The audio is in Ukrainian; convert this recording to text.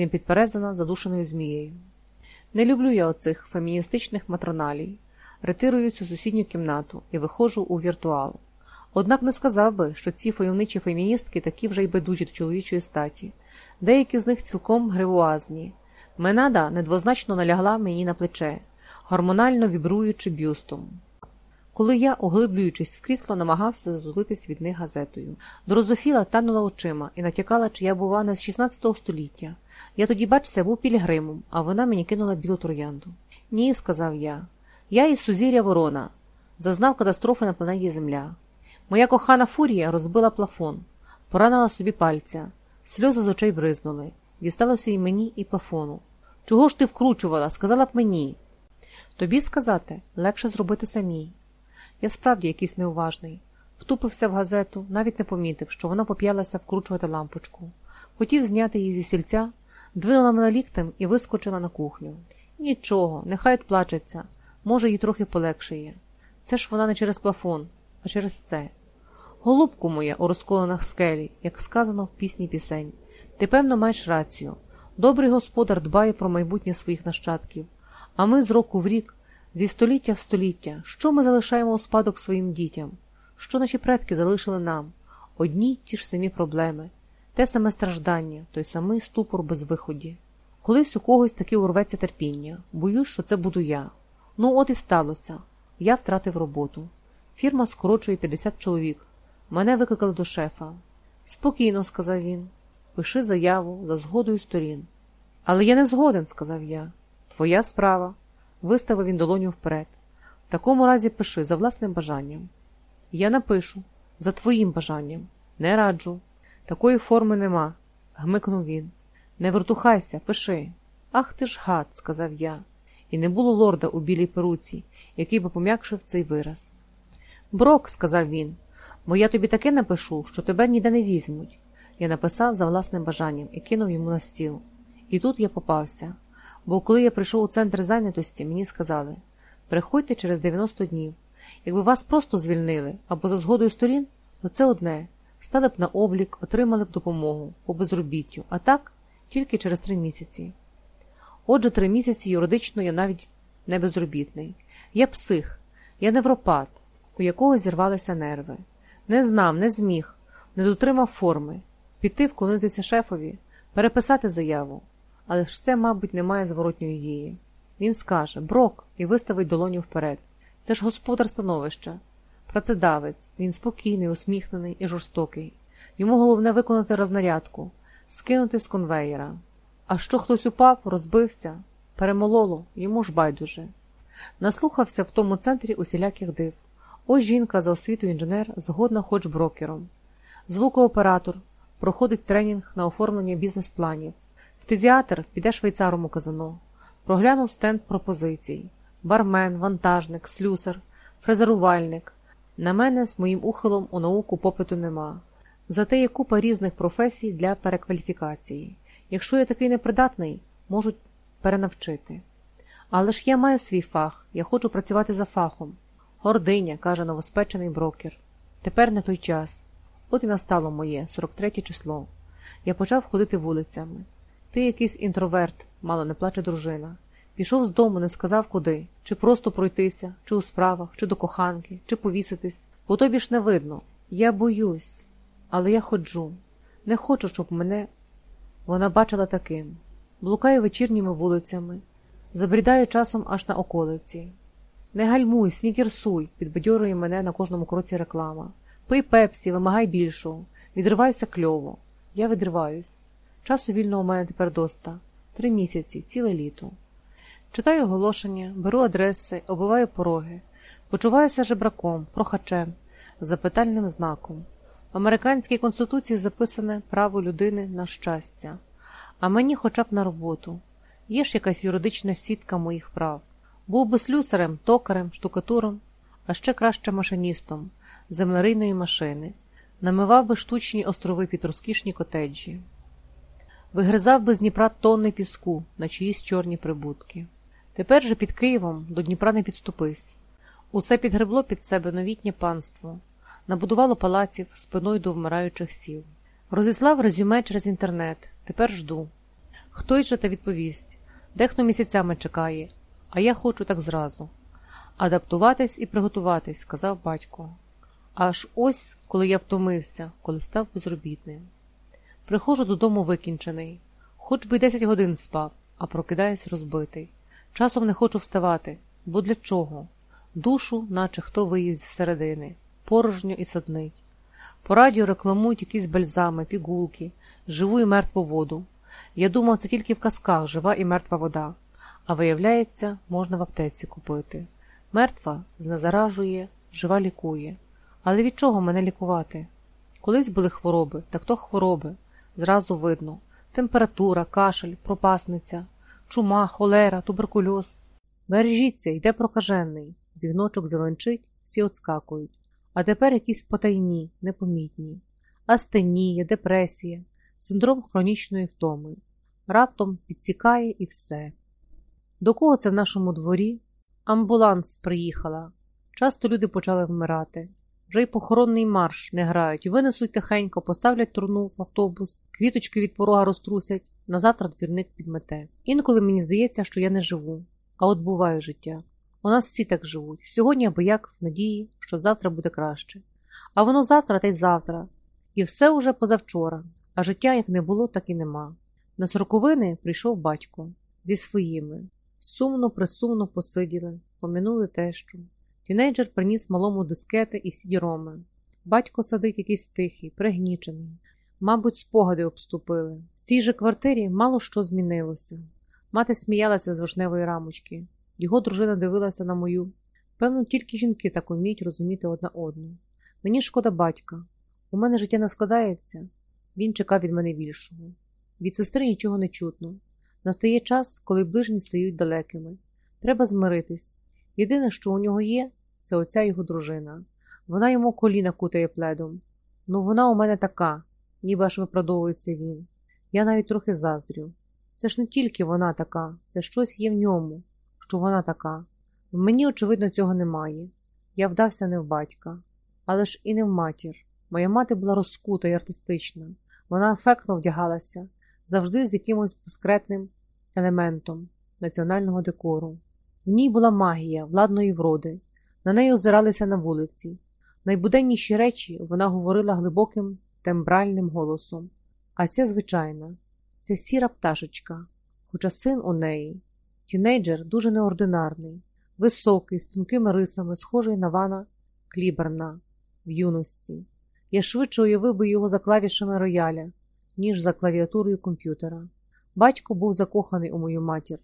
і не задушеною змією. Не люблю я оцих феміністичних матроналій, ретируюсь у сусідню кімнату і виходжу у віртуал. Однак не сказав би, що ці фойовничі феміністки такі вже й байдужі до чоловічої статі, деякі з них цілком гривуазні. Менада недвозначно налягла мені на плече, гормонально вібруючи бюстом. Коли я, углиблюючись в крісло, намагався затулитись від них газетою. Дрозофіла танула очима і натякала, чи я бува не з 16 століття. Я тоді, бачся, був пілігримом, а вона мені кинула білу троянду. Ні, сказав я. Я із сузір'я Ворона, зазнав катастрофи на планеті Земля. Моя кохана фурія розбила плафон, поранила собі пальця, сльози з очей бризнули, дісталося і мені, і плафону. Чого ж ти вкручувала? Сказала б мені. Тобі сказати легше зробити самій. Я справді якийсь неуважний. Втупився в газету, навіть не помітив, що вона поп'ялася вкручувати лампочку. Хотів зняти її зі сільця, двинула мене ліктем і вискочила на кухню. Нічого, нехай плачеться, може, їй трохи полегшає. Це ж вона не через плафон, а через це. Голубку моя у розколенах скелі, як сказано в пісні пісень. Ти, певно, маєш рацію. Добрий господар дбає про майбутнє своїх нащадків, а ми з року в рік, зі століття в століття, що ми залишаємо у спадок своїм дітям, що наші предки залишили нам одні й ті ж самі проблеми, те саме страждання, той самий ступор без виході. Колись у когось таки урветься терпіння, боюсь, що це буду я. Ну, от і сталося. Я втратив роботу. Фірма скорочує 50 чоловік. Мене викликали до шефа. Спокійно, сказав він. Пиши заяву за згодою сторін. Але я не згоден, сказав я. Твоя справа. Виставив він долоню вперед. В такому разі пиши за власним бажанням. Я напишу за твоїм бажанням. Не раджу. Такої форми нема, гмикнув він. Не вертухайся, пиши. Ах ти ж гад, сказав я, і не було лорда у білій перуці, який би пом'якшив цей вираз. Брок, сказав він, бо я тобі таке напишу, що тебе ніде не візьмуть. Я написав за власним бажанням і кинув йому на стіл. І тут я попався. Бо коли я прийшов у центр зайнятості, мені сказали приходьте через 90 днів. Якби вас просто звільнили або за згодою сторін, то це одне. Стали б на облік, отримали б допомогу по безробіттю, а так тільки через три місяці. Отже, три місяці юридично я навіть не безробітний. Я псих, я невропат, у якого зірвалися нерви. Не знав, не зміг, не дотримав форми, піти вклонитися шефові, переписати заяву. Але ж це, мабуть, не має зворотньої дії. Він скаже брок і виставить долоню вперед. Це ж господар становища. Працедавець, він спокійний, усміхнений і жорстокий. Йому головне виконати рознарядку, скинути з конвеєра. А що хтось упав, розбився, перемололо, йому ж байдуже. Наслухався в тому центрі усіляких див. Ось жінка за освітою інженер згодна хоч брокером. Звукооператор проходить тренінг на оформлення бізнес-планів. Фтизіатр піде швейцаром у казано. Проглянув стенд пропозицій. Бармен, вантажник, слюсар, фрезерувальник. На мене з моїм ухилом у науку попиту нема. Зате є купа різних професій для перекваліфікації. Якщо я такий непридатний, можуть перенавчити. Але ж я маю свій фах, я хочу працювати за фахом. Гординя, каже новоспечений брокер. Тепер не той час. От і настало моє 43 число. Я почав ходити вулицями. Ти якийсь інтроверт, мало не плаче дружина. Пішов з дому, не сказав куди, чи просто пройтися, чи у справах, чи до коханки, чи повіситись, бо тобі ж не видно. Я боюсь, але я ходжу. Не хочу, щоб мене вона бачила таким. Блукаю вечірніми вулицями, забрідаю часом аж на околиці. Не гальмуй, снікерсуй, підбадьорує мене на кожному кроці реклама. Пий пепсі, вимагай більшого, відривайся кльово. Я відриваюсь. Часу вільного у мене тепер доста. Три місяці, ціле літо. Читаю оголошення, беру адреси, оббиваю пороги, почуваюся жебраком, прохачем, запитальним знаком. В американській конституції записане право людини на щастя, а мені хоча б на роботу. Є ж якась юридична сітка моїх прав. Був би слюсарем, токарем, штукатуром, а ще краще машиністом землерийної машини, намивав би штучні острови під розкішні котеджі, вигризав би з Дніпра тонни піску на чиїсь чорні прибутки. Тепер же під Києвом до Дніпра не підступись. Усе підгребло під себе новітнє панство, набудувало палаців спиною до вмираючих сіл. Розіслав резюме через інтернет. Тепер жду. Хтось же та відповість, дехто місяцями чекає, а я хочу так зразу. Адаптуватись і приготуватись, сказав батько. Аж ось, коли я втомився, коли став безробітним. Приходжу додому викінчений, хоч би 10 годин спав, а прокидаюсь розбитий. Часом не хочу вставати, бо для чого? Душу, наче хто виїзд з середини, порожньо і саднить. По радіо рекламують якісь бальзами, пігулки, живу і мертву воду. Я думав, це тільки в казках жива і мертва вода, а виявляється, можна в аптеці купити. Мертва знезаражує, жива лікує. Але від чого мене лікувати? Колись були хвороби, так то хвороби. Зразу видно температура, кашель, пропасниця, чума, холера, туберкульоз. Бережіться, йде прокажений. Дзвіночок зеленчить, всі отскакують. А тепер якісь потайні, непомітні. Астенія, депресія, синдром хронічної втоми. Раптом підсікає і все. До кого це в нашому дворі? Амбуланс приїхала. Часто люди почали вмирати. Вже й похоронний марш не грають, винесуть тихенько, поставлять труну в автобус, квіточки від порога розтрусять, на завтра двірник підмете. Інколи мені здається, що я не живу, а от буває життя. У нас всі так живуть. Сьогодні або як в надії, що завтра буде краще. А воно завтра та й завтра. І все уже позавчора, а життя як не було, так і нема. На сороковини прийшов батько зі своїми. Сумно, присумно посиділи, поминули тещу. Тінейджер приніс малому дискети і сідіроми. Батько сидить якийсь тихий, пригнічений. Мабуть, спогади обступили. В цій же квартирі мало що змінилося. Мати сміялася з вишневої рамочки. Його дружина дивилася на мою. Певно, тільки жінки так уміють розуміти одна одну. Мені шкода батька. У мене життя не складається. Він чекав від мене більшого. Від сестри нічого не чутно. Настає час, коли ближні стають далекими. Треба змиритись. Єдине, що у нього є, це оця його дружина. Вона йому коліна кутає пледом. Ну, вона у мене така, ніби аж виправдовується він. Я навіть трохи заздрю. Це ж не тільки вона така, це щось є в ньому, що вона така. В мені, очевидно, цього немає. Я вдався не в батька, але ж і не в матір. Моя мати була розкута й артистична. Вона ефектно вдягалася, завжди з якимось дискретним елементом національного декору. В ній була магія владної вроди, на неї озиралися на вулиці. Найбуденніші речі вона говорила глибоким тембральним голосом. А ця звичайна, це сіра пташечка, хоча син у неї, тінейджер дуже неординарний, високий, з тонкими рисами, схожий на Вана Кліберна в юності. Я швидше уявив би його за клавішами рояля, ніж за клавіатурою комп'ютера. Батько був закоханий у мою матір,